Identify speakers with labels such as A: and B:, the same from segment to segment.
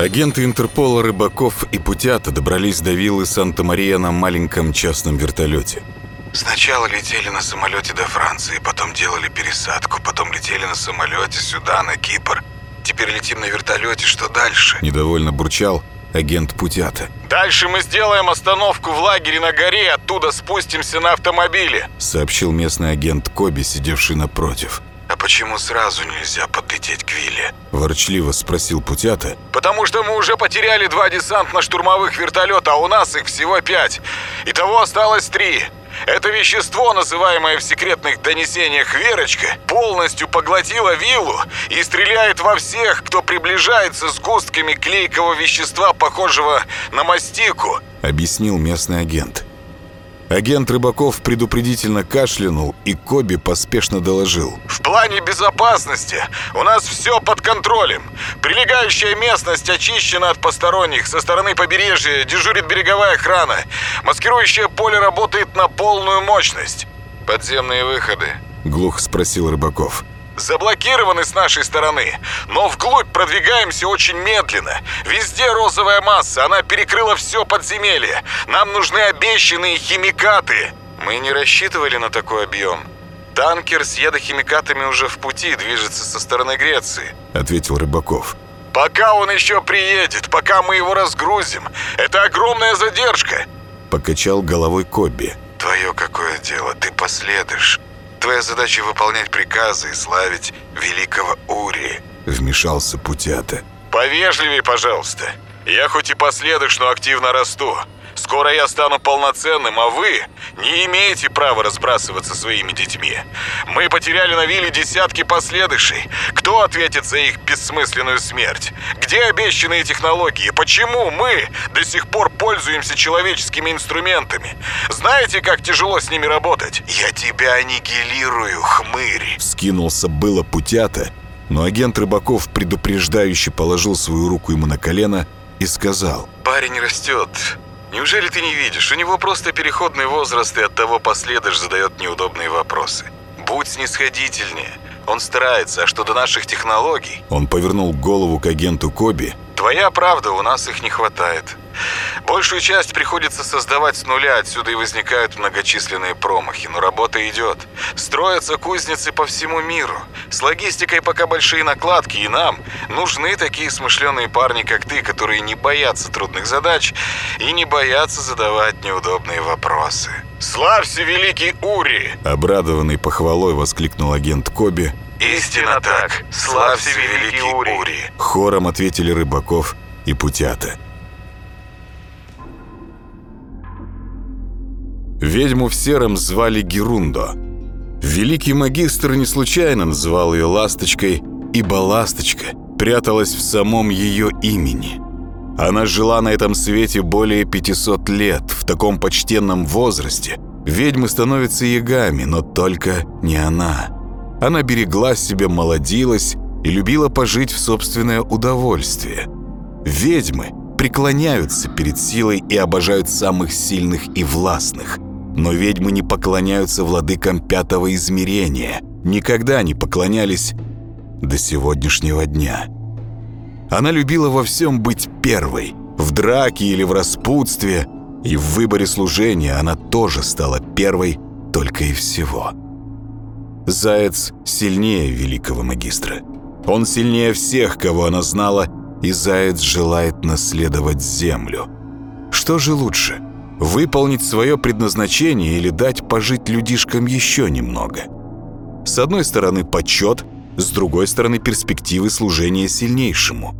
A: Агенты Интерпола Рыбаков и Путята добрались до виллы Санта-Мария на маленьком частном вертолете.
B: Сначала летели на самолете до Франции, потом делали пересадку, потом летели на самолете сюда, на Кипр. Теперь летим на вертолете, что дальше?
A: Недовольно бурчал агент Путята.
C: Дальше мы сделаем остановку в лагере на горе, оттуда спустимся на автомобиле.
A: Сообщил местный агент Коби, сидевший напротив.
B: Почему сразу нельзя подлететь к вилле?
A: Ворчливо спросил Путята.
C: Потому что мы уже потеряли два десантно-штурмовых вертолета, а у нас их всего пять. Итого осталось три. Это вещество, называемое в секретных донесениях Верочка, полностью поглотило виллу и стреляет во всех, кто приближается с густками клейкого вещества, похожего на мастику.
A: Объяснил местный агент. Агент Рыбаков предупредительно кашлянул, и Коби поспешно доложил.
C: В плане безопасности у нас все под контролем. Прилегающая местность очищена от посторонних. Со стороны побережья дежурит береговая охрана. Маскирующее поле работает на полную мощность. Подземные выходы.
A: Глухо спросил Рыбаков
C: заблокированы с нашей стороны, но вглубь продвигаемся очень медленно. Везде розовая масса, она перекрыла все подземелье. Нам нужны обещанные химикаты. Мы не рассчитывали на такой объем. Танкер с ядохимикатами уже в пути движется со стороны Греции», —
A: ответил Рыбаков.
C: «Пока он еще приедет, пока мы его разгрузим, это огромная задержка!»
A: Покачал головой Коби.
B: «Твое какое дело, ты последуешь. Твоя задача выполнять приказы и славить великого Ури», —
A: вмешался Путята.
C: «Повежливее, пожалуйста. Я хоть и последуешь, но активно расту. Скоро я стану полноценным, а вы не имеете права разбрасываться своими детьми. Мы потеряли на вилле десятки последующей. Кто ответит за их бессмысленную смерть? Где обещанные технологии? Почему мы до сих пор пользуемся человеческими инструментами? Знаете, как тяжело с ними работать?
B: Я тебя аннигилирую, хмырь.
A: Скинулся было путята, но агент Рыбаков предупреждающе положил свою руку ему на колено и сказал
C: «Парень растет. Неужели ты не видишь? У него просто переходный возраст, и от того последыш задает неудобные вопросы. Будь снисходительнее. Он старается, а что до наших технологий...
A: Он повернул голову к агенту Коби.
C: Твоя правда, у нас их не хватает. Большую часть приходится создавать с нуля, отсюда и возникают многочисленные промахи, но работа идет. Строятся кузницы по всему миру. С логистикой пока большие накладки, и нам нужны такие смышленые парни, как ты, которые не боятся трудных задач и не боятся задавать неудобные вопросы. «Славься, великий Ури!»
A: Обрадованный похвалой воскликнул агент Коби.
C: «Истинно так! Славься, великий Ури!»
A: Хором ответили Рыбаков и Путята. Ведьму в сером звали Герундо. Великий магистр не случайно называл ее «Ласточкой», ибо «Ласточка» пряталась в самом ее имени. Она жила на этом свете более 500 лет, в таком почтенном возрасте. Ведьмы становятся ягами, но только не она. Она берегла себя, молодилась и любила пожить в собственное удовольствие. Ведьмы преклоняются перед силой и обожают самых сильных и властных – но ведьмы не поклоняются владыкам пятого измерения, никогда не поклонялись до сегодняшнего дня. Она любила во всем быть первой, в драке или в распутстве, и в выборе служения она тоже стала первой только и всего. Заяц сильнее великого магистра. Он сильнее всех, кого она знала, и Заяц желает наследовать землю. Что же лучше – выполнить свое предназначение или дать пожить людишкам еще немного. С одной стороны почет, с другой стороны перспективы служения сильнейшему.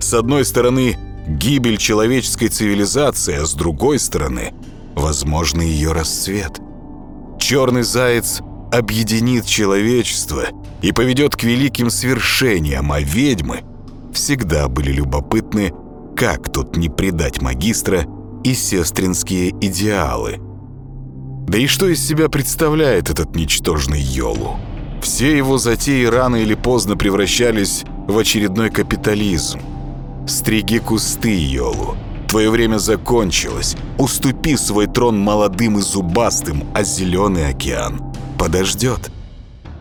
A: С одной стороны гибель человеческой цивилизации, а с другой стороны возможный ее расцвет. Черный заяц объединит человечество и поведет к великим свершениям, а ведьмы всегда были любопытны, как тут не предать магистра – и сестринские идеалы. Да и что из себя представляет этот ничтожный Йолу? Все его затеи рано или поздно превращались в очередной капитализм. Стриги кусты, Йолу. Твое время закончилось. Уступи свой трон молодым и зубастым, а зеленый океан подождет.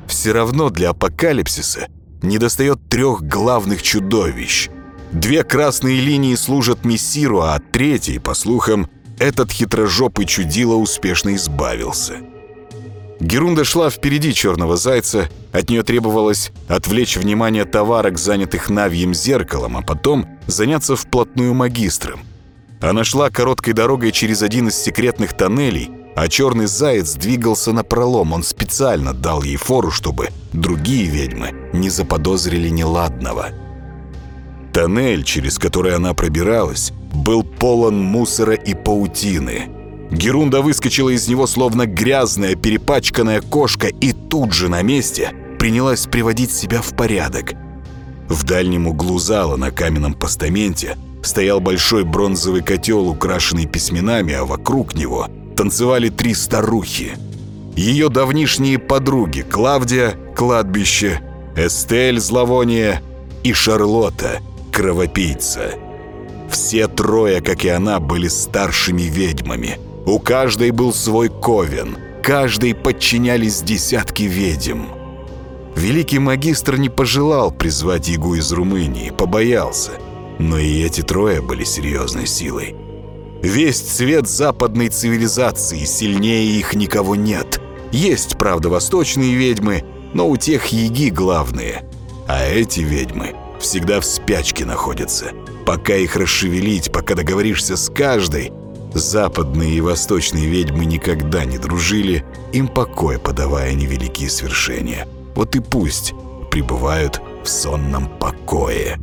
A: Все равно для апокалипсиса недостает трех главных чудовищ. Две красные линии служат мессиру, а от третьей, по слухам, этот хитрожопый чудило успешно избавился. Герунда шла впереди черного зайца, от нее требовалось отвлечь внимание товарок, занятых навьим зеркалом, а потом заняться вплотную магистром. Она шла короткой дорогой через один из секретных тоннелей, а черный заяц двигался на пролом. Он специально дал ей фору, чтобы другие ведьмы не заподозрили неладного. Тоннель, через который она пробиралась, был полон мусора и паутины. Герунда выскочила из него, словно грязная, перепачканная кошка, и тут же на месте принялась приводить себя в порядок. В дальнем углу зала на каменном постаменте стоял большой бронзовый котел, украшенный письменами, а вокруг него танцевали три старухи. Ее давнишние подруги Клавдия, кладбище, Эстель, зловоние и Шарлотта, кровопийца. Все трое, как и она, были старшими ведьмами. У каждой был свой ковен, каждой подчинялись десятки ведьм. Великий магистр не пожелал призвать Ягу из Румынии, побоялся. Но и эти трое были серьезной силой. Весь цвет западной цивилизации, сильнее их никого нет. Есть, правда, восточные ведьмы, но у тех Яги главные. А эти ведьмы всегда в спячке находятся. Пока их расшевелить, пока договоришься с каждой, западные и восточные ведьмы никогда не дружили, им покоя подавая невеликие свершения. Вот и пусть пребывают в сонном покое.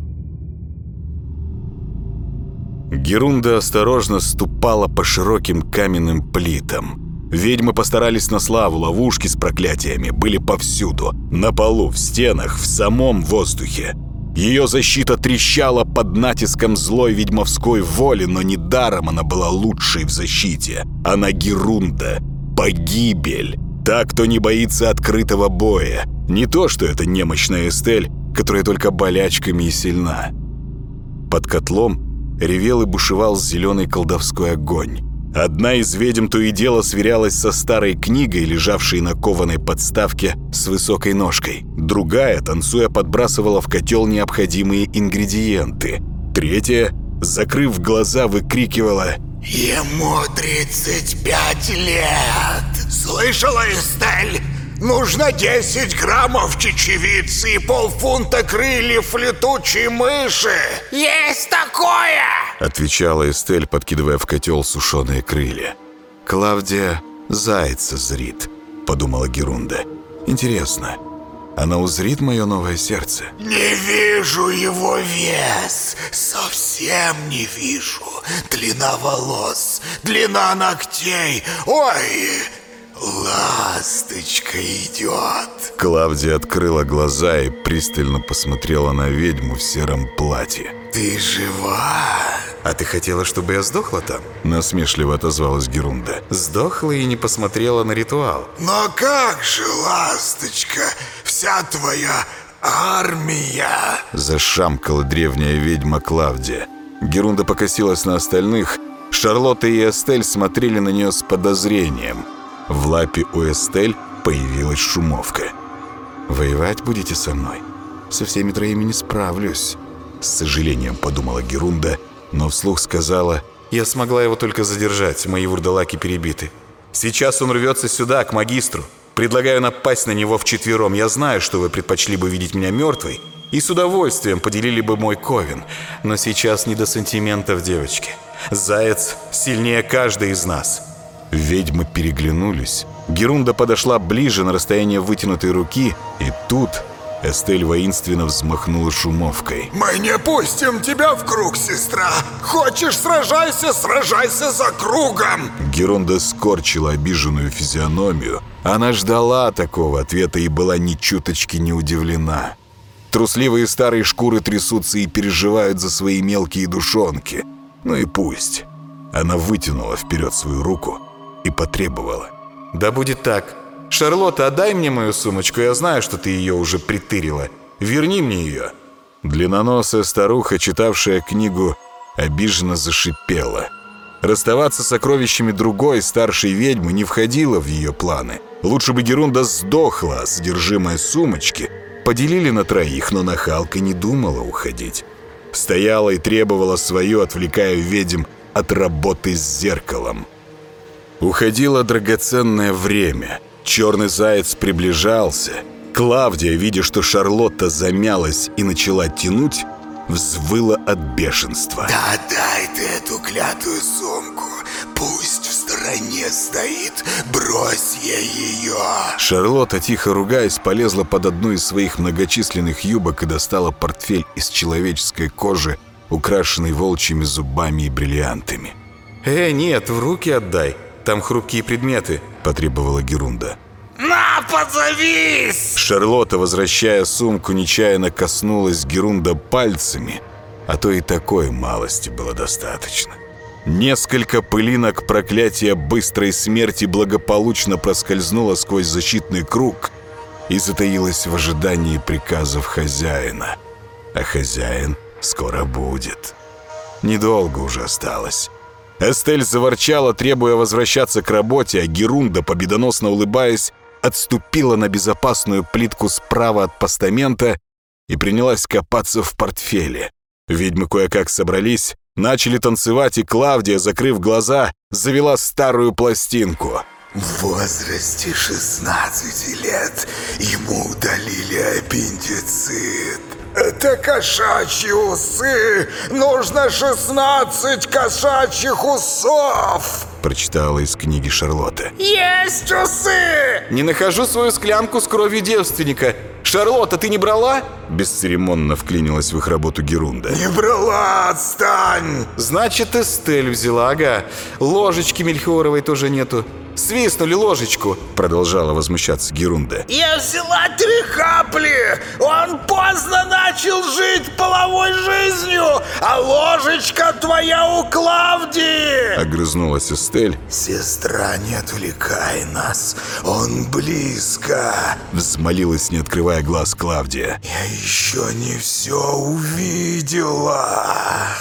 A: Герунда осторожно ступала по широким каменным плитам. Ведьмы постарались на славу, ловушки с проклятиями были повсюду. На полу, в стенах, в самом воздухе. Ее защита трещала под натиском злой ведьмовской воли, но недаром она была лучшей в защите. Она Герунда. Погибель. Та, кто не боится открытого боя. Не то, что это немощная Эстель, которая только болячками и сильна. Под котлом ревел и бушевал зеленый колдовской огонь. Одна из ведьм то и дело сверялась со старой книгой, лежавшей на кованой подставке с высокой ножкой. Другая, танцуя, подбрасывала в котел необходимые ингредиенты. Третья, закрыв глаза, выкрикивала
D: «Ему 35 лет! Слышала, Эстель? Нужно 10 граммов чечевицы и полфунта крыльев летучей мыши!» «Есть такое!»
A: Отвечала Эстель, подкидывая в котел сушеные крылья. «Клавдия зайца зрит», — подумала Герунда. «Интересно, она узрит мое новое сердце?»
D: «Не вижу его вес, совсем не вижу. Длина волос, длина ногтей. Ой, ласточка идет!»
A: Клавдия открыла глаза и пристально посмотрела на ведьму в сером платье.
D: «Ты жива?»
A: «А ты хотела, чтобы я сдохла там?» Насмешливо отозвалась Герунда. «Сдохла и не посмотрела на ритуал».
D: «Но как же, ласточка, вся твоя армия?»
A: Зашамкала древняя ведьма Клавдия. Герунда покосилась на остальных. Шарлотта и Эстель смотрели на нее с подозрением. В лапе у Эстель появилась шумовка. «Воевать будете со мной? Со всеми троими не справлюсь». С сожалением подумала Герунда, но вслух сказала «Я смогла его только задержать, мои вурдалаки перебиты. Сейчас он рвется сюда, к магистру. Предлагаю напасть на него вчетвером. Я знаю, что вы предпочли бы видеть меня мертвой и с удовольствием поделили бы мой ковен. Но сейчас не до сантиментов, девочки. Заяц сильнее каждой из нас». Ведьмы переглянулись. Герунда подошла ближе на расстояние вытянутой руки, и тут Эстель воинственно взмахнула шумовкой.
D: «Мы не пустим тебя в круг, сестра! Хочешь, сражайся, сражайся за кругом!»
A: Герунда скорчила обиженную физиономию. Она ждала такого ответа и была ни чуточки не удивлена. Трусливые старые шкуры трясутся и переживают за свои мелкие душонки. Ну и пусть. Она вытянула вперед свою руку и потребовала. «Да будет так. Шарлотта, отдай мне мою сумочку, я знаю, что ты ее уже притырила. Верни мне ее». Длинноносая старуха, читавшая книгу, обиженно зашипела. Расставаться с сокровищами другой, старшей ведьмы, не входило в ее планы. Лучше бы Герунда сдохла, а содержимое сумочки поделили на троих, но нахалка не думала уходить. стояла и требовала свое, отвлекая ведьм от работы с зеркалом. Уходило драгоценное время. Черный заяц приближался. Клавдия, видя, что Шарлотта замялась и начала тянуть, взвыла от бешенства.
D: Да дай ты эту клятую сумку. Пусть в стороне стоит. Брось ей ее.
A: Шарлотта, тихо ругаясь, полезла под одну из своих многочисленных юбок и достала портфель из человеческой кожи, украшенный волчьими зубами и бриллиантами.
E: «Э, нет, в руки отдай. Там хрупкие предметы», —
A: потребовала Герунда.
D: На, позовись!
A: Шарлотта, возвращая сумку, нечаянно коснулась Герунда пальцами, а то и такой малости было достаточно. Несколько пылинок проклятия быстрой смерти благополучно проскользнуло сквозь защитный круг и затаилось в ожидании приказов хозяина. А хозяин скоро будет. Недолго уже осталось. Эстель заворчала, требуя возвращаться к работе, а Герунда, победоносно улыбаясь, отступила на безопасную плитку справа от постамента и принялась копаться в портфеле. Ведьмы кое-как собрались, начали танцевать, и Клавдия, закрыв глаза, завела старую пластинку.
D: В возрасте 16 лет ему удалили аппендицит. Это кошачьи усы! Нужно 16 кошачьих усов!
A: Прочитала из книги Шарлотта.
D: Есть усы!
E: «Не нахожу свою склянку с кровью девственника. Шарлотта, ты не брала?»
A: Бесцеремонно вклинилась в их работу Герунда.
D: Не брала, отстань!
E: «Значит, Эстель взяла, ага. Ложечки мельхиоровой тоже нету. Свистнули ложечку».
A: Продолжала возмущаться Герунда.
D: Я взяла три капли! Он поздно начал жить половой жизнью, а ложечка твоя у Клавдии!
A: Огрызнулась Эстель,
D: Сестра, не отвлекай нас, он близко.
A: взмолилась, не открывая глаз Клавдия.
D: Я еще не все увидела.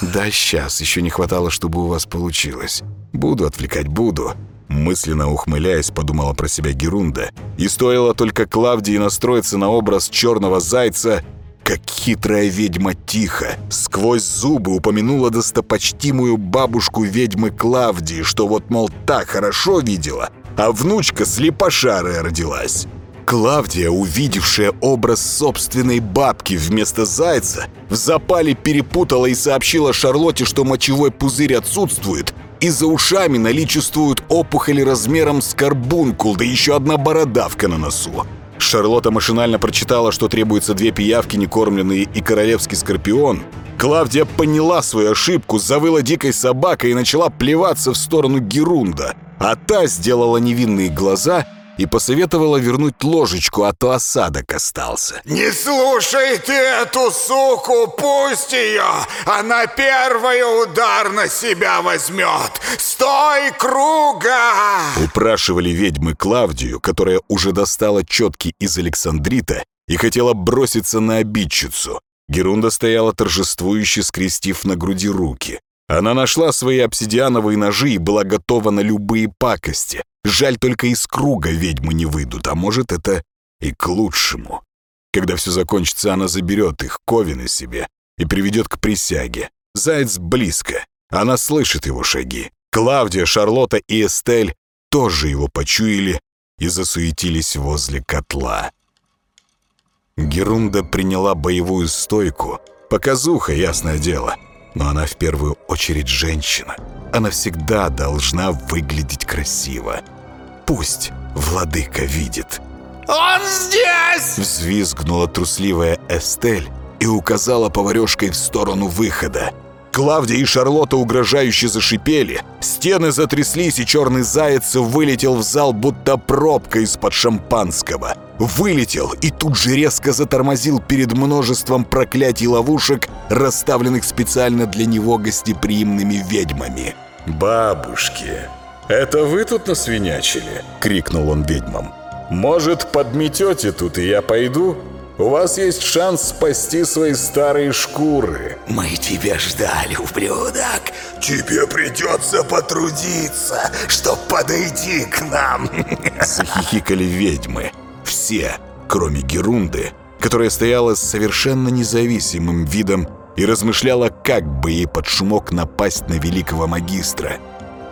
A: Да, сейчас, еще не хватало, чтобы у вас получилось. Буду отвлекать, буду. Мысленно ухмыляясь, подумала про себя Герунда. И стоило только Клавдии настроиться на образ черного зайца, как хитрая ведьма тихо, сквозь зубы упомянула достопочтимую бабушку ведьмы Клавдии, что вот, мол, так хорошо видела, а внучка слепошарая родилась. Клавдия, увидевшая образ собственной бабки вместо зайца, в запале перепутала и сообщила Шарлотте, что мочевой пузырь отсутствует, и за ушами наличествуют опухоли размером с карбункул, да еще одна бородавка на носу. Шарлотта машинально прочитала, что требуется две пиявки некормленные и королевский скорпион. Клавдия поняла свою ошибку, завыла дикой собакой и начала плеваться в сторону Герунда. А та сделала невинные глаза и посоветовала вернуть ложечку, а то осадок остался.
D: Не слушай ты эту суку, пусть ее! Она первый удар на себя возьмет! Стой круга!
A: Упрашивали ведьмы Клавдию, которая уже достала четки из Александрита и хотела броситься на обидчицу. Герунда стояла торжествующе, скрестив на груди руки. Она нашла свои обсидиановые ножи и была готова на любые пакости. Жаль, только из круга ведьмы не выйдут, а может, это и к лучшему. Когда все закончится, она заберет их, ковины себе, и приведет к присяге. Заяц близко, она слышит его шаги. Клавдия, Шарлотта и Эстель тоже его почуяли и засуетились возле котла. Герунда приняла боевую стойку, показуха, ясное дело. Но она в первую очередь женщина. Она всегда должна выглядеть красиво. Пусть владыка видит.
D: Он здесь!
A: Взвизгнула трусливая Эстель и указала поварешкой в сторону выхода. Клавдия и Шарлотта угрожающе зашипели. Стены затряслись, и черный заяц вылетел в зал, будто пробка из-под шампанского. Вылетел и тут же резко затормозил перед множеством проклятий ловушек, расставленных специально для него гостеприимными ведьмами.
C: «Бабушки, это вы тут насвинячили?»
A: — крикнул он ведьмам.
C: «Может, подметете тут, и я пойду? У вас есть шанс спасти свои старые шкуры».
D: Мы тебя ждали, ублюдок. Тебе придется потрудиться, чтоб подойти к нам.
A: Захихикали ведьмы. Все, кроме Герунды, которая стояла с совершенно независимым видом и размышляла, как бы ей под шумок напасть на великого магистра.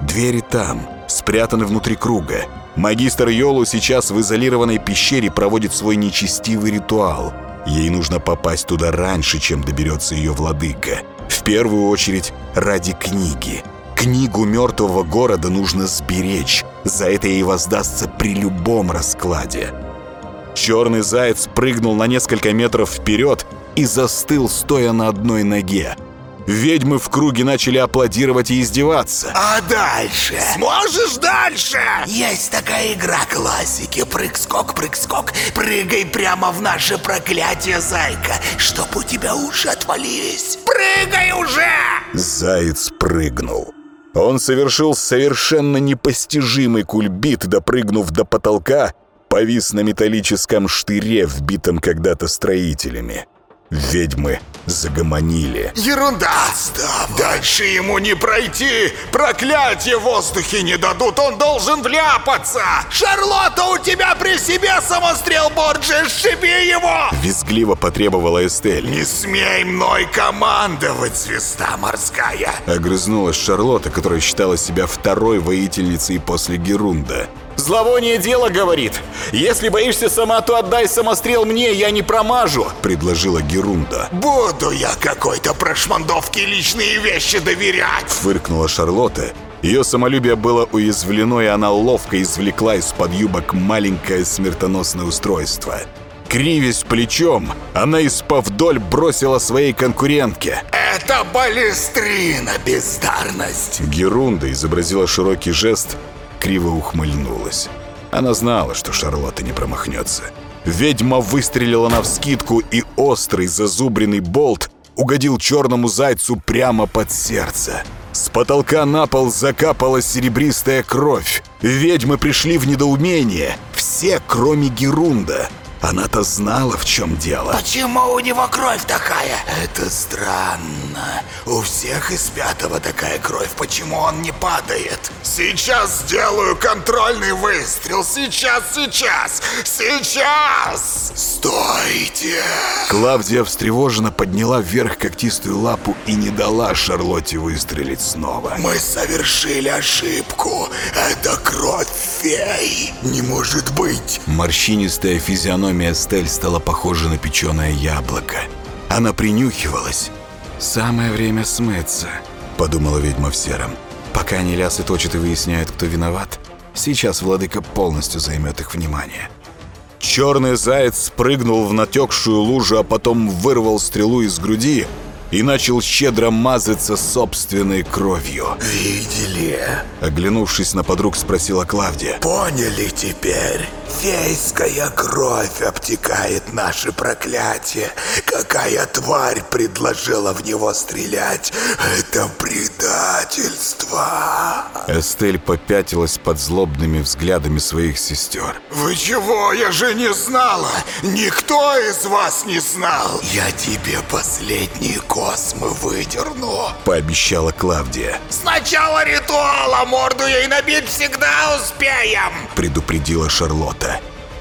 A: Двери там, спрятаны внутри круга. Магистр Йолу сейчас в изолированной пещере проводит свой нечестивый ритуал. Ей нужно попасть туда раньше, чем доберется ее владыка. В первую очередь ради книги. Книгу мертвого города нужно сберечь. За это ей воздастся при любом раскладе. Черный заяц прыгнул на несколько метров вперед и застыл, стоя на одной ноге. Ведьмы в круге начали аплодировать и издеваться.
D: А дальше? Сможешь дальше? Есть такая игра классики. Прыг-скок, прыг-скок. Прыгай прямо в наше проклятие, зайка, чтоб у тебя уши отвалились. Прыгай уже!
A: Заяц прыгнул. Он совершил совершенно непостижимый кульбит, допрыгнув до потолка, повис на металлическом штыре, вбитом когда-то строителями. Ведьмы загомонили.
D: Ерунда! Отставай. Дальше ему не пройти! Проклятие в воздухе не дадут, он должен вляпаться! Шарлотта, у тебя при себе самострел Борджи, сшиби его!
A: Визгливо потребовала Эстель.
D: Не смей мной командовать, звезда морская!
A: Огрызнулась Шарлотта, которая считала себя второй воительницей после Герунда.
E: «Зловоние дело, говорит. Если боишься сама, то отдай самострел мне, я не промажу», —
A: предложила Герунда.
D: «Буду я какой-то прошмандовке личные вещи доверять!»
A: Фыркнула Шарлотта. Ее самолюбие было уязвлено, и она ловко извлекла из-под юбок маленькое смертоносное устройство. Кривясь плечом, она из-под вдоль бросила своей конкурентке.
D: «Это балестрина, бездарность!»
A: Герунда изобразила широкий жест — криво ухмыльнулась. Она знала, что Шарлотта не промахнется. Ведьма выстрелила навскидку, и острый зазубренный болт угодил черному зайцу прямо под сердце. С потолка на пол закапала серебристая кровь. Ведьмы пришли в недоумение. Все, кроме Герунда. Она-то знала, в чем дело.
D: Почему у него кровь такая? Это странно. У всех из пятого такая кровь. Почему он не падает? Сейчас сделаю контрольный выстрел. Сейчас, сейчас, сейчас! Стойте!
A: Клавдия встревоженно подняла вверх когтистую лапу и не дала Шарлотте выстрелить снова.
D: Мы совершили ошибку. Это кровь фей. Не может быть.
A: Морщинистая физиономия Физиономия Стель стала похожа на печеное яблоко. Она принюхивалась. «Самое время смыться», — подумала ведьма в сером. «Пока они лясы точат и выясняют, кто виноват, сейчас владыка полностью займет их внимание». Черный заяц спрыгнул в натекшую лужу, а потом вырвал стрелу из груди и начал щедро мазаться собственной кровью.
D: «Видели?»
A: Оглянувшись на подруг, спросила Клавдия.
D: «Поняли теперь? Фейская кровь обтекает наше проклятие. Какая тварь предложила в него стрелять? Это предательство!»
A: Эстель попятилась под злобными взглядами своих сестер.
D: «Вы чего? Я же не знала! Никто из вас не знал! Я тебе последний космы выдерну!»
A: Пообещала Клавдия.
D: «Сначала ритуала морду ей набить всегда успеем!»
A: Предупредила Шарлотта.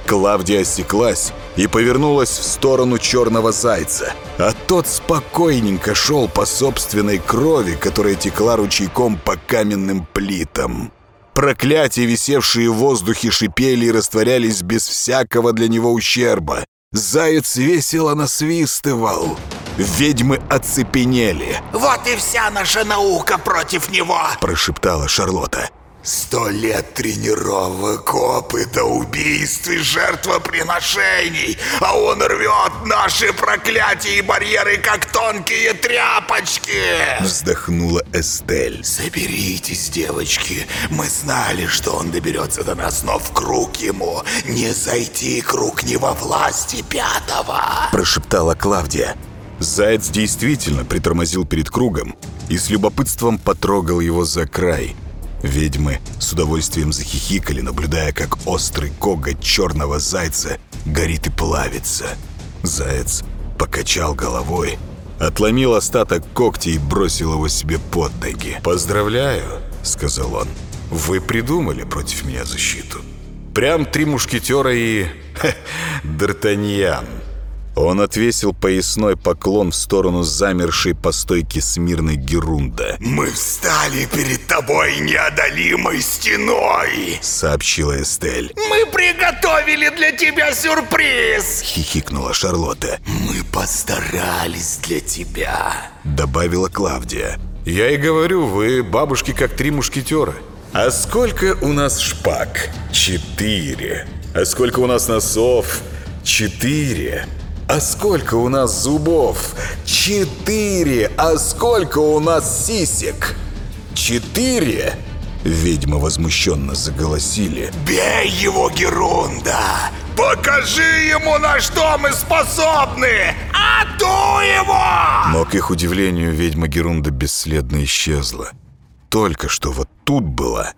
A: Клавдия осеклась и повернулась в сторону черного зайца, а тот спокойненько шел по собственной крови, которая текла ручейком по каменным плитам. Проклятия, висевшие в воздухе, шипели и растворялись без всякого для него ущерба. Заяц весело насвистывал. Ведьмы оцепенели.
D: «Вот и вся наша наука против него!»
A: Прошептала Шарлотта.
D: Сто лет тренировок, опыта, убийств и жертвоприношений, а он рвет наши проклятия и барьеры, как тонкие тряпочки!»
A: Вздохнула Эстель.
D: «Соберитесь, девочки, мы знали, что он доберется до нас, но в круг ему не зайти, круг не во власти пятого!»
A: Прошептала Клавдия. Заяц действительно притормозил перед кругом и с любопытством потрогал его за край – Ведьмы с удовольствием захихикали, наблюдая, как острый коготь черного зайца горит и плавится. Заяц покачал головой, отломил остаток когтя и бросил его себе под ноги. «Поздравляю», — сказал он, — «вы придумали против меня защиту. Прям три мушкетера и... Д'Артаньян». Он отвесил поясной поклон в сторону замершей по стойке смирной Герунда.
D: «Мы встали перед тобой неодолимой стеной!»
A: — сообщила Эстель.
D: «Мы приготовили для тебя сюрприз!»
A: — хихикнула Шарлотта.
D: «Мы постарались для тебя!»
A: — добавила Клавдия.
E: «Я и говорю, вы бабушки как три мушкетера. А сколько у нас шпаг? Четыре. А сколько у нас носов? Четыре. А сколько у нас зубов? Четыре. А сколько у нас сисек? Четыре.
A: Ведьмы возмущенно заголосили.
D: «Бей его, Герунда! Покажи ему, на что мы способны! Аду его!»
A: Но, к их удивлению, ведьма Герунда бесследно исчезла. Только что вот тут была,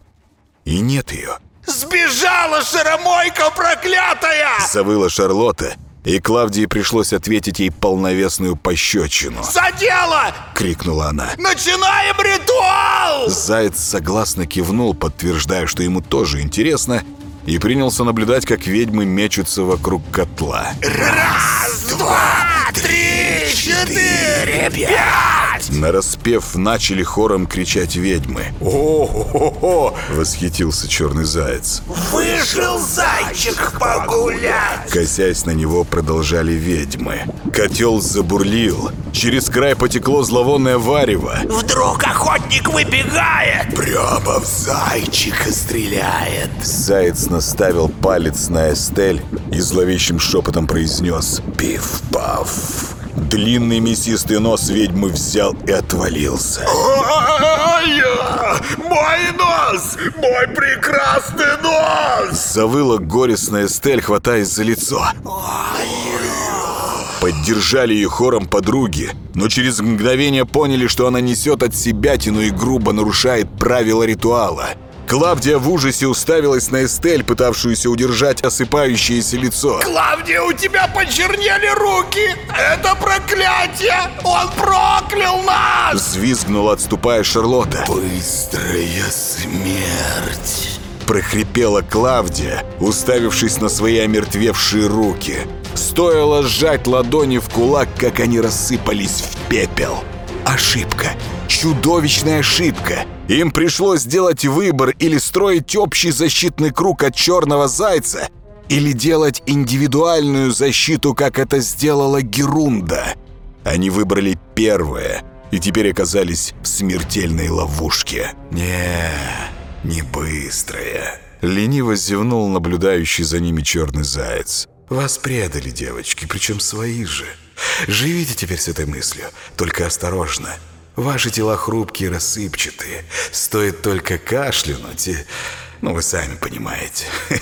A: и нет ее.
D: «Сбежала шаромойка проклятая!»
A: Завыла Шарлотта, и Клавдии пришлось ответить ей полновесную пощечину.
D: «За дело!»
A: — крикнула она.
D: «Начинаем ритуал!»
A: Заяц согласно кивнул, подтверждая, что ему тоже интересно, и принялся наблюдать, как ведьмы мечутся вокруг котла.
D: «Раз, два, четыре, пять!»
A: Нараспев, начали хором кричать ведьмы. «О-хо-хо-хо!» — восхитился черный заяц.
D: «Вышел зайчик погулять!»
A: Косясь на него, продолжали ведьмы. Котел забурлил. Через край потекло зловонное варево.
D: «Вдруг охотник выбегает!» «Прямо в зайчика стреляет!»
A: Заяц наставил палец на Эстель и зловещим шепотом произнес «Пиф-паф». Длинный мясистый нос ведьмы взял и отвалился.
D: Мой нос! Мой прекрасный нос!
A: Завыла горестная Эстель, хватаясь за лицо. Поддержали ее хором подруги, но через мгновение поняли, что она несет от себя тяну и грубо нарушает правила ритуала. Клавдия в ужасе уставилась на Эстель, пытавшуюся удержать осыпающееся лицо.
D: Клавдия, у тебя почернели руки! Это проклятие! Он проклял нас!
A: Взвизгнула, отступая Шарлотта.
D: Быстрая смерть!
A: Прохрипела Клавдия, уставившись на свои омертвевшие руки. Стоило сжать ладони в кулак, как они рассыпались в пепел. Ошибка. Чудовищная ошибка. Им пришлось сделать выбор или строить общий защитный круг от черного зайца, или делать индивидуальную защиту, как это сделала Герунда. Они выбрали первое и теперь оказались в смертельной ловушке. Не, не быстрая. Лениво зевнул наблюдающий за ними черный заяц. Вас предали, девочки, причем свои же. Живите теперь с этой мыслью, только осторожно. Ваши тела хрупкие рассыпчатые. Стоит только кашлянуть и... Ну, вы сами понимаете.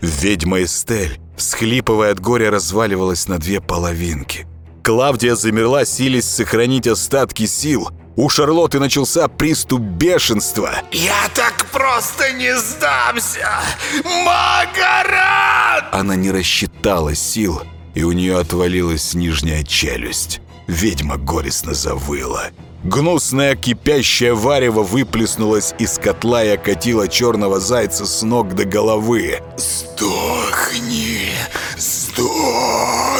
A: Ведьма Эстель, всхлипывая от горя, разваливалась на две половинки. Клавдия замерла, силясь сохранить остатки сил. У Шарлотты начался приступ бешенства.
D: «Я так просто не сдамся! Магарат!»
A: Она не рассчитала сил, и у нее отвалилась нижняя челюсть. Ведьма горестно завыла. Гнусное кипящее варево выплеснулось из котла и окатило черного зайца с ног до головы.
D: «Сдохни! Сдохни!»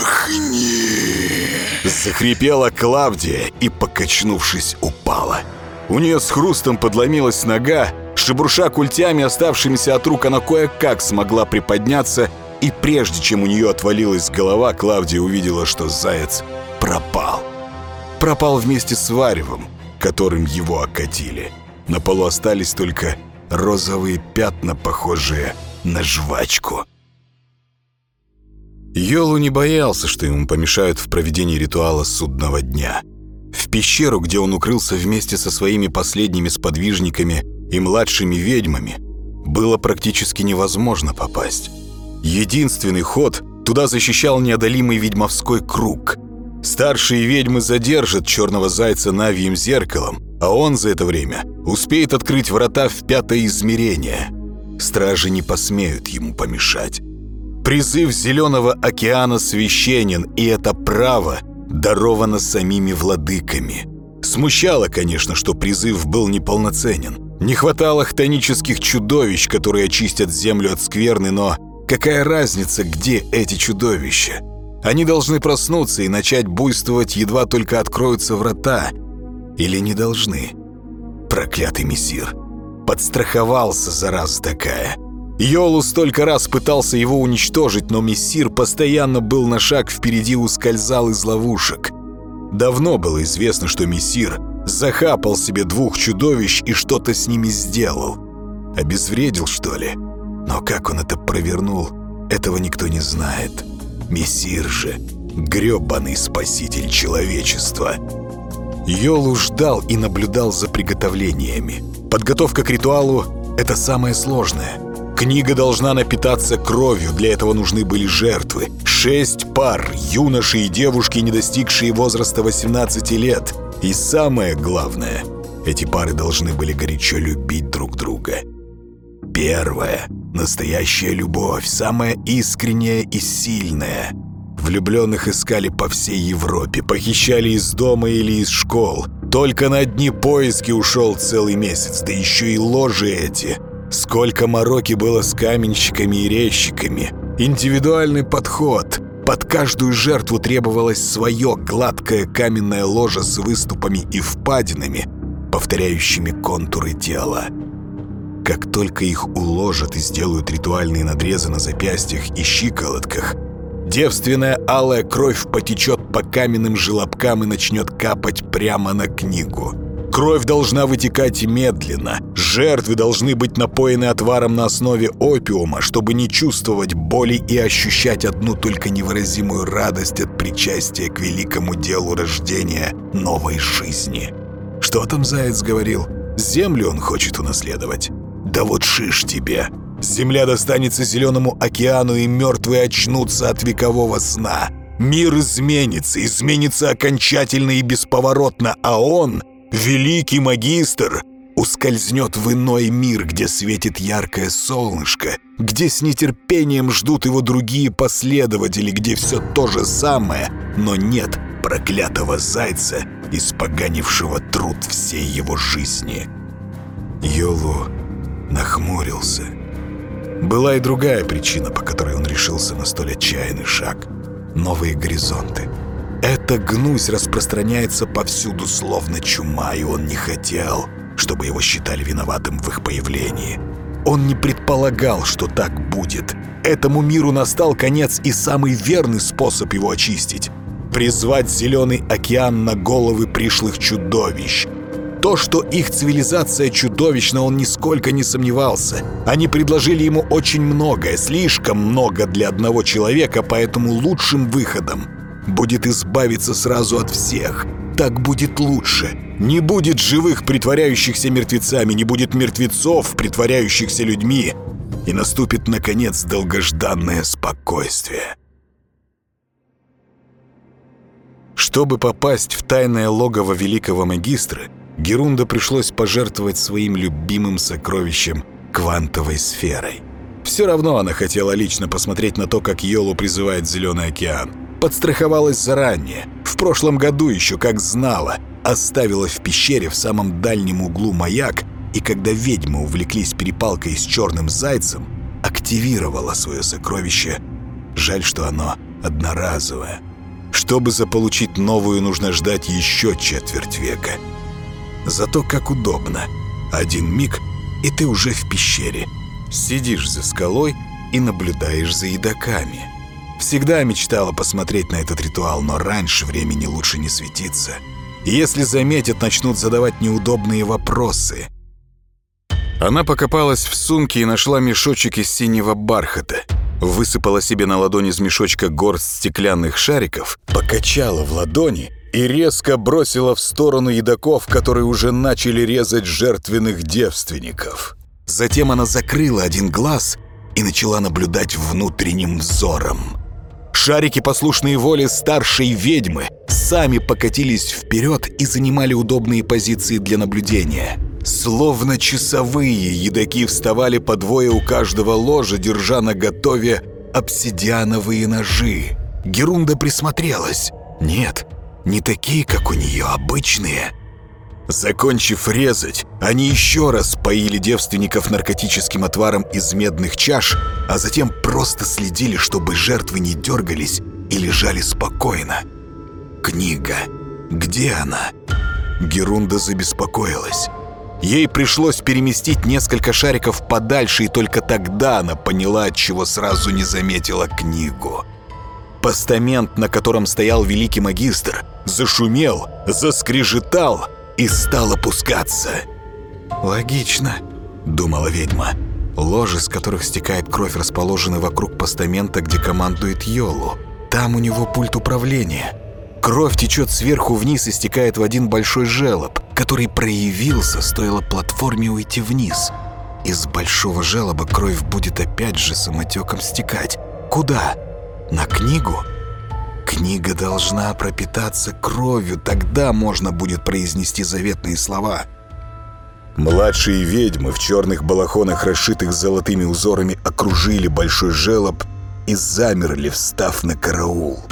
A: Захрипела Клавдия и, покачнувшись, упала. У нее с хрустом подломилась нога, шебурша культями, оставшимися от рук, она кое-как смогла приподняться, и прежде чем у нее отвалилась голова, Клавдия увидела, что заяц пропал. Пропал вместе с варевом, которым его окатили. На полу остались только розовые пятна, похожие на жвачку. Йолу не боялся, что ему помешают в проведении ритуала судного дня. В пещеру, где он укрылся вместе со своими последними сподвижниками и младшими ведьмами, было практически невозможно попасть. Единственный ход туда защищал неодолимый ведьмовской круг. Старшие ведьмы задержат черного зайца навием зеркалом, а он за это время успеет открыть врата в пятое измерение. Стражи не посмеют ему помешать. Призыв Зеленого океана священен, и это право даровано самими владыками. Смущало, конечно, что призыв был неполноценен. Не хватало хтонических чудовищ, которые очистят землю от скверны, но Какая разница, где эти чудовища? Они должны проснуться и начать буйствовать, едва только откроются врата. Или не должны? Проклятый мессир. Подстраховался, зараза такая. Йолу столько раз пытался его уничтожить, но мессир постоянно был на шаг впереди ускользал из ловушек. Давно было известно, что мессир захапал себе двух чудовищ и что-то с ними сделал. Обезвредил, что ли? Но как он это провернул, этого никто не знает. Мессир же — грёбаный спаситель человечества. Йолу ждал и наблюдал за приготовлениями. Подготовка к ритуалу — это самое сложное. Книга должна напитаться кровью, для этого нужны были жертвы. Шесть пар, юноши и девушки, не достигшие возраста 18 лет. И самое главное, эти пары должны были горячо любить друг друга. Первая — настоящая любовь, самая искренняя и сильная. Влюбленных искали по всей Европе, похищали из дома или из школ. Только на одни поиски ушел целый месяц, да еще и ложи эти. Сколько мороки было с каменщиками и резчиками. Индивидуальный подход. Под каждую жертву требовалось свое гладкое каменное ложе с выступами и впадинами, повторяющими контуры тела. Как только их уложат и сделают ритуальные надрезы на запястьях и щиколотках, девственная алая кровь потечет по каменным желобкам и начнет капать прямо на книгу. Кровь должна вытекать медленно. Жертвы должны быть напоены отваром на основе опиума, чтобы не чувствовать боли и ощущать одну только невыразимую радость от причастия к великому делу рождения новой жизни. Что там Заяц говорил? Землю он хочет унаследовать. Да вот шиш тебе. Земля достанется зеленому океану, и мертвые очнутся от векового сна. Мир изменится, изменится окончательно и бесповоротно, а он, великий магистр, ускользнет в иной мир, где светит яркое солнышко, где с нетерпением ждут его другие последователи, где все то же самое, но нет проклятого зайца, испоганившего труд всей его жизни. Йолу нахмурился. Была и другая причина, по которой он решился на столь отчаянный шаг. Новые горизонты. Эта гнусь распространяется повсюду, словно чума, и он не хотел, чтобы его считали виноватым в их появлении. Он не предполагал, что так будет. Этому миру настал конец и самый верный способ его очистить — призвать Зеленый океан на головы пришлых чудовищ — то, что их цивилизация чудовищна, он нисколько не сомневался. Они предложили ему очень многое, слишком много для одного человека, поэтому лучшим выходом будет избавиться сразу от всех. Так будет лучше. Не будет живых, притворяющихся мертвецами, не будет мертвецов, притворяющихся людьми. И наступит, наконец, долгожданное спокойствие. Чтобы попасть в тайное логово великого магистра, Герунда пришлось пожертвовать своим любимым сокровищем квантовой сферой. Все равно она хотела лично посмотреть на то, как Йолу призывает Зеленый океан. Подстраховалась заранее. В прошлом году еще, как знала, оставила в пещере в самом дальнем углу маяк, и когда ведьмы увлеклись перепалкой с черным зайцем, активировала свое сокровище. Жаль, что оно одноразовое. Чтобы заполучить новую, нужно ждать еще четверть века — Зато как удобно. Один миг, и ты уже в пещере. Сидишь за скалой и наблюдаешь за едоками. Всегда мечтала посмотреть на этот ритуал, но раньше времени лучше не светиться. Если заметят, начнут задавать неудобные вопросы. Она покопалась в сумке и нашла мешочек из синего бархата. Высыпала себе на ладони из мешочка горсть стеклянных шариков, покачала в ладони — и резко бросила в сторону едоков, которые уже начали резать жертвенных девственников. Затем она закрыла один глаз и начала наблюдать внутренним взором. Шарики, послушные воле старшей ведьмы, сами покатились вперед и занимали удобные позиции для наблюдения. Словно часовые, едоки вставали по двое у каждого ложа, держа на готове обсидиановые ножи. Герунда присмотрелась. Нет, не такие, как у нее, обычные. Закончив резать, они еще раз поили девственников наркотическим отваром из медных чаш, а затем просто следили, чтобы жертвы не дергались и лежали спокойно. Книга. Где она? Герунда забеспокоилась. Ей пришлось переместить несколько шариков подальше, и только тогда она поняла, от чего сразу не заметила книгу. Постамент, на котором стоял великий магистр, зашумел, заскрежетал и стал опускаться. «Логично», — думала ведьма. Ложи, с которых стекает кровь, расположены вокруг постамента, где командует Йолу. Там у него пульт управления. Кровь течет сверху вниз и стекает в один большой желоб, который проявился, стоило платформе уйти вниз. Из большого желоба кровь будет опять же самотеком стекать. Куда? На книгу? Книга должна пропитаться кровью, тогда можно будет произнести заветные слова. Младшие ведьмы в черных балахонах, расшитых золотыми узорами, окружили большой желоб и замерли, встав на караул.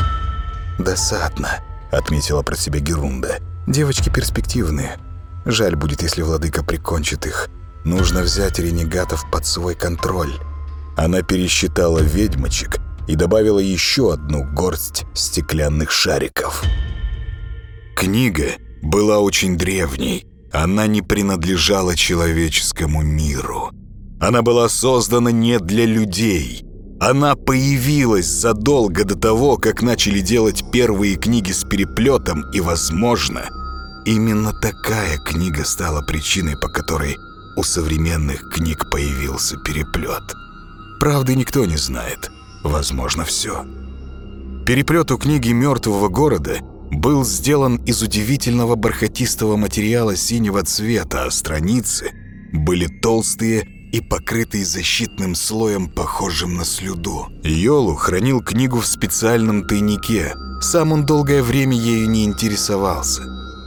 A: «Досадно», — отметила про себя Герунда. «Девочки перспективные. Жаль будет, если владыка прикончит их. Нужно взять ренегатов под свой контроль». Она пересчитала ведьмочек и добавила еще одну горсть стеклянных шариков. Книга была очень древней. Она не принадлежала человеческому миру. Она была создана не для людей — она появилась задолго до того, как начали делать первые книги с переплетом, и, возможно, именно такая книга стала причиной, по которой у современных книг появился переплет. Правды никто не знает. Возможно, все. Переплет у книги «Мертвого города» был сделан из удивительного бархатистого материала синего цвета, а страницы были толстые и покрытый защитным слоем, похожим на слюду. Йолу хранил книгу в специальном тайнике. Сам он долгое время ею не интересовался.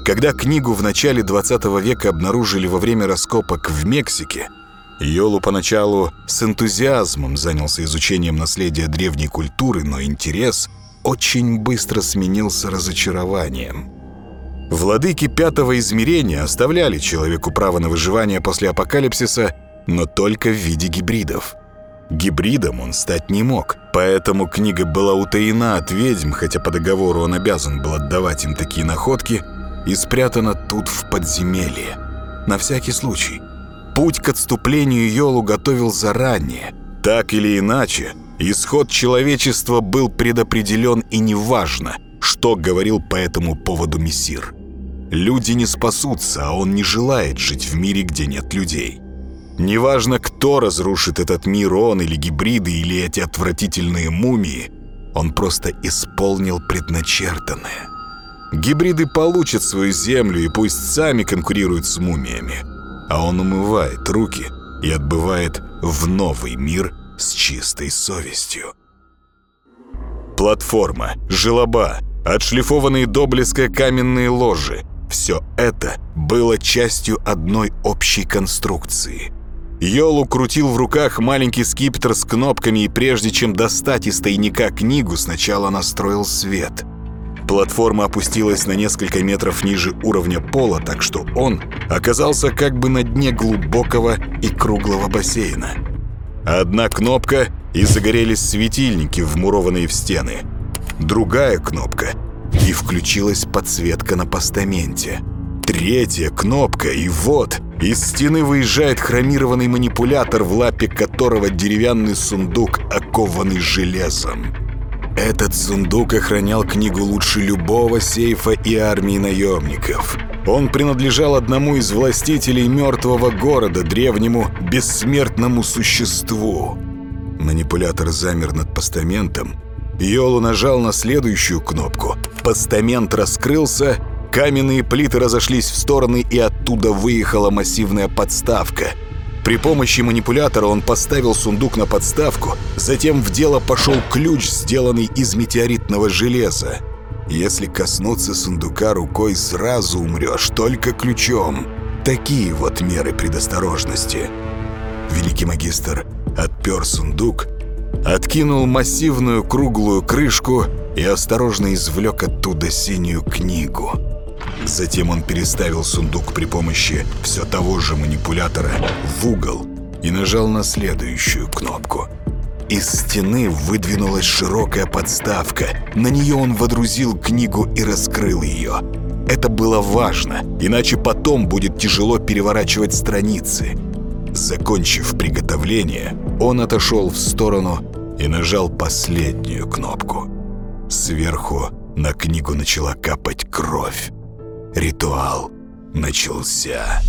A: Когда книгу в начале 20 века обнаружили во время раскопок в Мексике, Йолу поначалу с энтузиазмом занялся изучением наследия древней культуры, но интерес очень быстро сменился разочарованием. Владыки пятого измерения оставляли человеку право на выживание после апокалипсиса но только в виде гибридов. Гибридом он стать не мог, поэтому книга была утаена от ведьм, хотя по договору он обязан был отдавать им такие находки, и спрятана тут в подземелье. На всякий случай. Путь к отступлению Йолу готовил заранее. Так или иначе, исход человечества был предопределен и неважно, что говорил по этому поводу Мессир. Люди не спасутся, а он не желает жить в мире, где нет людей. Неважно, кто разрушит этот мир, он или гибриды, или эти отвратительные мумии, он просто исполнил предначертанное. Гибриды получат свою землю и пусть сами конкурируют с мумиями, а он умывает руки и отбывает в новый мир с чистой совестью. Платформа, желоба, отшлифованные до блеска каменные ложи – все это было частью одной общей конструкции – Йолу крутил в руках маленький скипетр с кнопками и прежде чем достать из тайника книгу, сначала настроил свет. Платформа опустилась на несколько метров ниже уровня пола, так что он оказался как бы на дне глубокого и круглого бассейна. Одна кнопка, и загорелись светильники, вмурованные в стены. Другая кнопка, и включилась подсветка на постаменте. Третья кнопка, и вот из стены выезжает хромированный манипулятор, в лапе которого деревянный сундук, окованный железом. Этот сундук охранял книгу лучше любого сейфа и армии наемников. Он принадлежал одному из властителей мертвого города, древнему бессмертному существу. Манипулятор замер над постаментом. Йолу нажал на следующую кнопку. Постамент раскрылся, Каменные плиты разошлись в стороны, и оттуда выехала массивная подставка. При помощи манипулятора он поставил сундук на подставку, затем в дело пошел ключ, сделанный из метеоритного железа. Если коснуться сундука рукой, сразу умрешь, только ключом. Такие вот меры предосторожности. Великий магистр отпер сундук, откинул массивную круглую крышку и осторожно извлек оттуда синюю книгу. Затем он переставил сундук при помощи все того же манипулятора в угол и нажал на следующую кнопку. Из стены выдвинулась широкая подставка. На нее он водрузил книгу и раскрыл ее. Это было важно, иначе потом будет тяжело переворачивать страницы. Закончив приготовление, он отошел в сторону и нажал последнюю кнопку. Сверху на книгу начала капать кровь. Ритуал начался.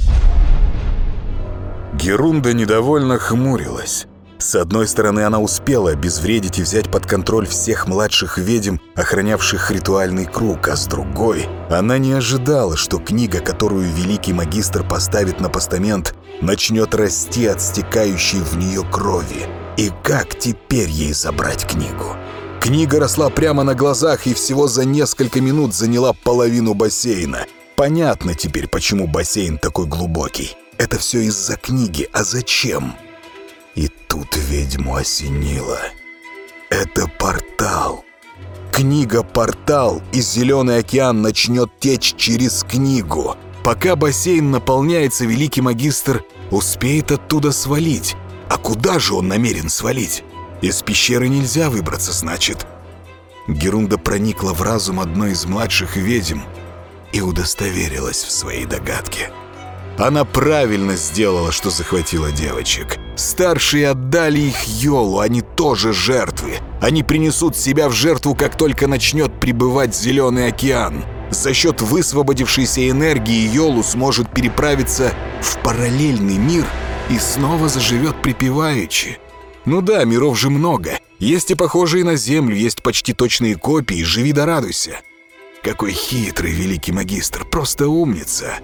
A: Герунда недовольно хмурилась. С одной стороны, она успела обезвредить и взять под контроль всех младших ведьм, охранявших ритуальный круг, а с другой, она не ожидала, что книга, которую великий магистр поставит на постамент, начнет расти от стекающей в нее крови. И как теперь ей забрать книгу? Книга росла прямо на глазах и всего за несколько минут заняла половину бассейна. Понятно теперь, почему бассейн такой глубокий. Это все из-за книги, а зачем? И тут ведьму осенило. Это портал. Книга-портал, и Зеленый океан начнет течь через книгу. Пока бассейн наполняется, великий магистр успеет оттуда свалить. А куда же он намерен свалить? Из пещеры нельзя выбраться, значит. Герунда проникла в разум одной из младших ведьм и удостоверилась в своей догадке. Она правильно сделала, что захватила девочек. Старшие отдали их Йолу, они тоже жертвы. Они принесут себя в жертву, как только начнет прибывать Зеленый океан. За счет высвободившейся энергии Йолу сможет переправиться в параллельный мир и снова заживет припеваючи. Ну да, миров же много. Есть и похожие на Землю, есть почти точные копии, живи да радуйся. Какой хитрый великий магистр, просто умница.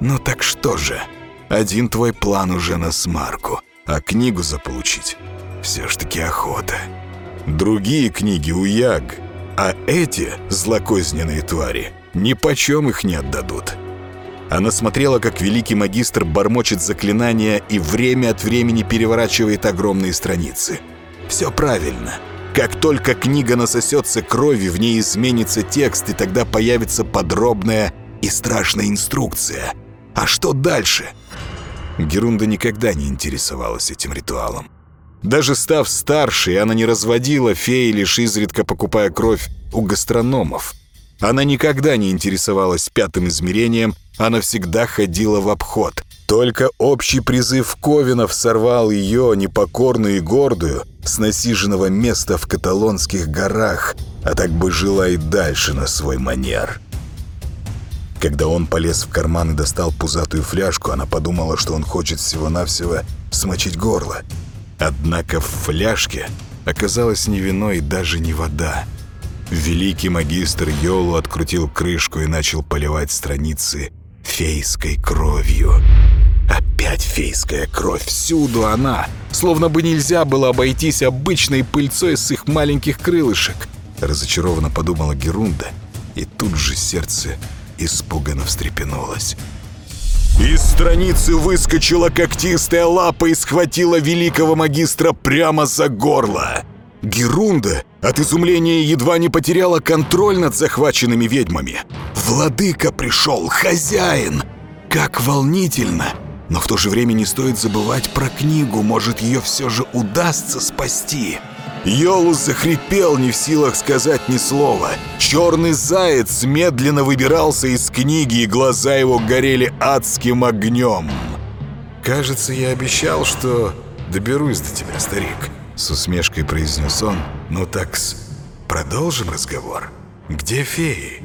A: Ну так что же, один твой план уже на смарку, а книгу заполучить все ж таки охота. Другие книги у Яг, а эти злокозненные твари ни почем их не отдадут. Она смотрела, как великий магистр бормочет заклинания и время от времени переворачивает огромные страницы. Все правильно. Как только книга насосется крови, в ней изменится текст, и тогда появится подробная и страшная инструкция — а что дальше? Герунда никогда не интересовалась этим ритуалом. Даже став старше, она не разводила феи, лишь изредка покупая кровь у гастрономов. Она никогда не интересовалась пятым измерением, она всегда ходила в обход. Только общий призыв Ковинов сорвал ее, непокорную и гордую, с насиженного места в каталонских горах, а так бы жила и дальше на свой манер. Когда он полез в карман и достал пузатую фляжку, она подумала, что он хочет всего-навсего смочить горло. Однако в фляжке оказалась не вино и даже не вода. Великий магистр Йолу открутил крышку и начал поливать страницы фейской кровью. Опять фейская кровь, всюду она. Словно бы нельзя было обойтись обычной пыльцой с их маленьких крылышек. Разочарованно подумала Герунда, и тут же сердце испуганно встрепенулась. Из страницы выскочила когтистая лапа и схватила великого магистра прямо за горло. Герунда от изумления едва не потеряла контроль над захваченными ведьмами. Владыка пришел, хозяин! Как волнительно! Но в то же время не стоит забывать про книгу, может, ее все же удастся спасти. Йолус захрипел, не в силах сказать ни слова. Черный заяц медленно выбирался из книги, и глаза его горели адским огнем. «Кажется, я обещал, что доберусь до тебя, старик», — с усмешкой произнес он. «Ну так с... продолжим разговор. Где феи?»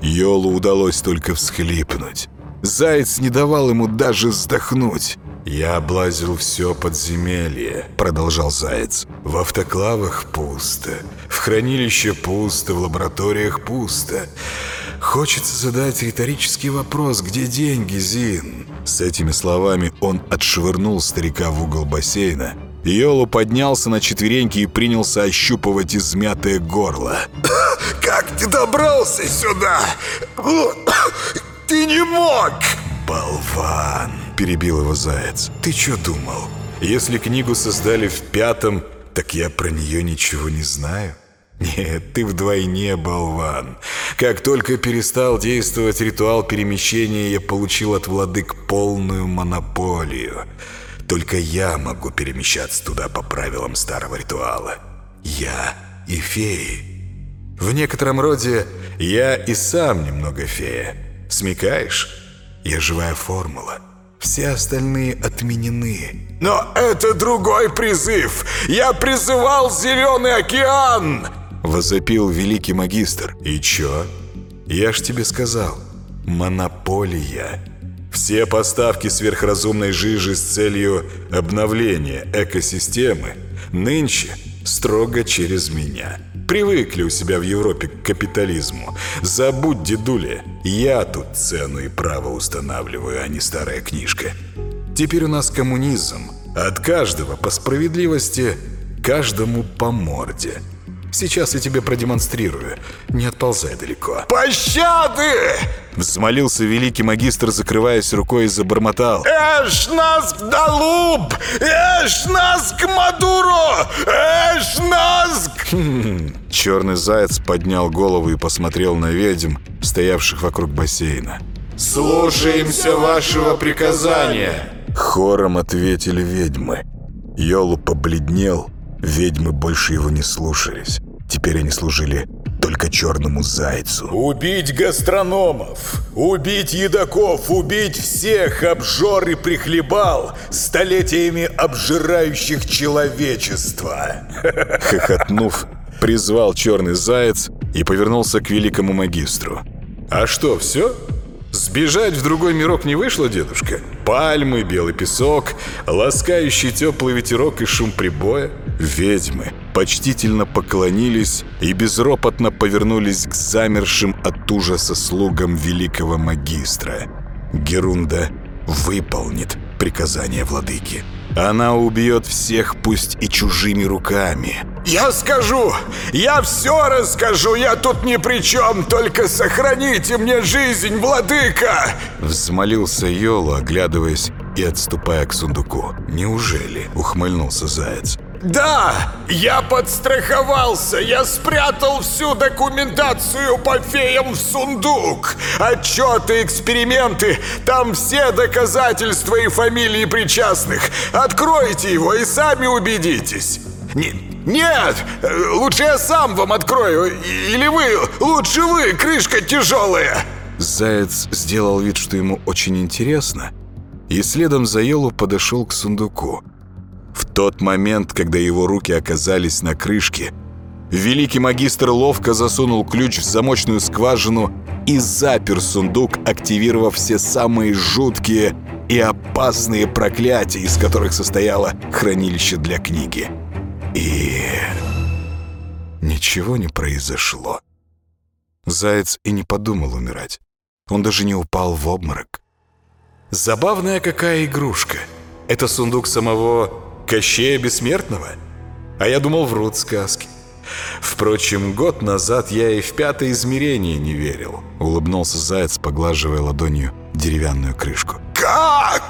A: Йолу удалось только всхлипнуть. Заяц не давал ему даже вздохнуть. «Я облазил все подземелье», — продолжал Заяц. «В автоклавах пусто, в хранилище пусто, в лабораториях пусто. Хочется задать риторический вопрос, где деньги, Зин?» С этими словами он отшвырнул старика в угол бассейна. Йолу поднялся на четвереньки и принялся ощупывать измятое горло.
F: «Как ты добрался сюда? Ты не мог!»
A: «Болван!» – перебил его Заяц. «Ты что думал? Если книгу создали в пятом, так я про нее ничего не знаю?» «Нет, ты вдвойне болван. Как только перестал действовать ритуал перемещения, я получил от владык полную монополию. Только я могу перемещаться туда по правилам старого ритуала. Я и феи. В некотором роде я и сам немного фея. Смекаешь? Я живая формула. Все остальные отменены.
G: Но это другой призыв! Я призывал Зеленый океан!
A: Возопил великий магистр. И чё? Я ж тебе сказал. Монополия. Все поставки сверхразумной жижи с целью обновления экосистемы нынче строго через меня. Привыкли у себя в Европе к капитализму. Забудь, дедуля, я тут цену и право устанавливаю, а не старая книжка. Теперь у нас коммунизм. От каждого по справедливости, каждому по морде. Сейчас я тебе продемонстрирую. Не отползай далеко.
G: Пощады!
A: Взмолился великий магистр, закрываясь рукой и забормотал.
G: Эш нас к Далуб! Эш нас к Мадуро! Эш нас к...
A: Черный заяц поднял голову и посмотрел на ведьм, стоявших вокруг бассейна.
H: «Слушаемся вашего приказания!»
A: Хором ответили ведьмы. Йолу побледнел, ведьмы больше его не слушались. Теперь они служили только черному зайцу.
I: Убить гастрономов, убить едоков, убить всех обжор и прихлебал, столетиями обжирающих человечество.
A: Хохотнув, призвал черный заяц и повернулся к великому магистру. «А что, все? Сбежать в другой мирок не вышло, дедушка? Пальмы, белый песок, ласкающий теплый ветерок и шум прибоя? Ведьмы почтительно поклонились и безропотно повернулись к замершим от ужаса слугам великого магистра. Герунда выполнит приказание владыки. Она убьет всех, пусть и чужими руками.
G: Я скажу! Я все расскажу! Я тут ни при чем! Только сохраните мне жизнь, владыка!»
A: Взмолился Йолу, оглядываясь и отступая к сундуку. «Неужели?» — ухмыльнулся Заяц.
G: «Да! Я подстраховался! Я спрятал всю документацию по феям в сундук! Отчеты, эксперименты, там все доказательства и фамилии причастных! Откройте его и сами убедитесь!» Не, «Нет! Лучше я сам вам открою! Или вы! Лучше вы! Крышка тяжелая!»
A: Заяц сделал вид, что ему очень интересно, и следом за Йолу подошел к сундуку. В тот момент, когда его руки оказались на крышке, великий магистр ловко засунул ключ в замочную скважину и запер сундук, активировав все самые жуткие и опасные проклятия, из которых состояло хранилище для книги. И... Ничего не произошло. Заяц и не подумал умирать. Он даже не упал в обморок. Забавная какая игрушка. Это сундук самого Кощея Бессмертного? А я думал, врут сказки. Впрочем, год назад я и в пятое измерение не верил. Улыбнулся Заяц, поглаживая ладонью деревянную крышку.
G: «Как?»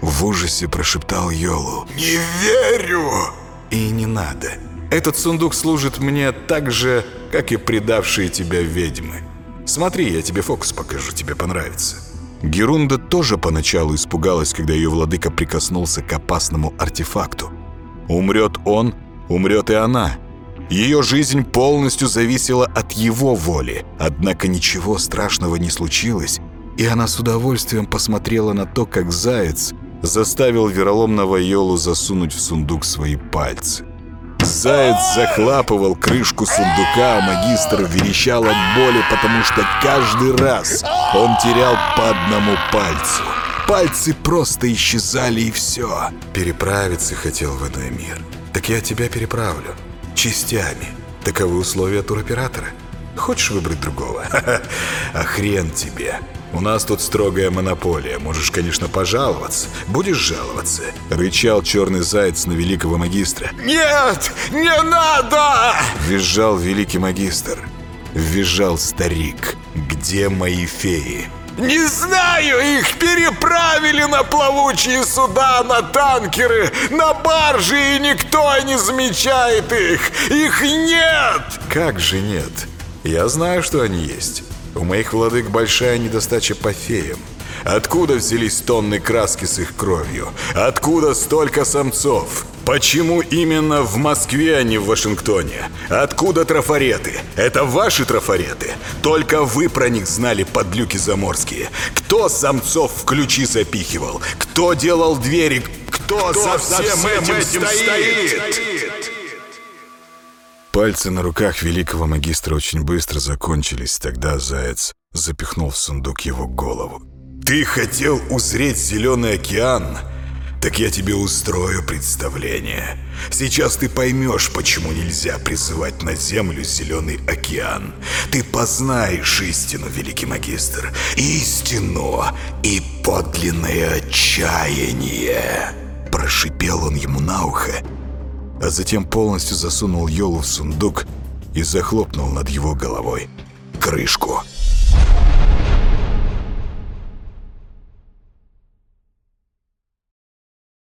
A: В ужасе прошептал Йолу.
G: «Не верю!»
A: И не надо. Этот сундук служит мне так же, как и предавшие тебя ведьмы. Смотри, я тебе фокус покажу, тебе понравится. Герунда тоже поначалу испугалась, когда ее владыка прикоснулся к опасному артефакту. Умрет он, умрет и она. Ее жизнь полностью зависела от его воли. Однако ничего страшного не случилось, и она с удовольствием посмотрела на то, как заяц заставил вероломного Йолу засунуть в сундук свои пальцы. Заяц захлапывал крышку сундука, а магистр верещал от боли, потому что каждый раз он терял по одному пальцу. Пальцы просто исчезали и все. Переправиться хотел в иной мир. Так я тебя переправлю. Частями. Таковы условия туроператора. Хочешь выбрать другого? А хрен тебе. У нас тут строгая монополия. Можешь, конечно, пожаловаться. Будешь жаловаться. Рычал черный заяц на великого магистра.
G: «Нет! Не надо!»
A: Визжал великий магистр. Визжал старик. Где мои феи?
G: «Не знаю! Их переправили на плавучие суда, на танкеры, на баржи, и никто не замечает их! Их нет!»
A: Как же нет? Я знаю, что они есть. У моих владык большая недостача по феям. Откуда взялись тонны краски с их кровью? Откуда столько самцов? Почему именно в Москве, а не в Вашингтоне? Откуда трафареты? Это ваши трафареты? Только вы про них знали, подлюки заморские. Кто самцов в ключи запихивал? Кто делал двери? Кто, за всем, этим, стоит? Пальцы на руках великого магистра очень быстро закончились. Тогда Заяц запихнул в сундук его голову. «Ты хотел узреть Зеленый океан? Так я тебе устрою представление. Сейчас ты поймешь, почему нельзя призывать на землю Зеленый океан. Ты познаешь истину, великий магистр. Истину и подлинное отчаяние!» Прошипел он ему на ухо, а затем полностью засунул Йолу в сундук и захлопнул над его головой крышку.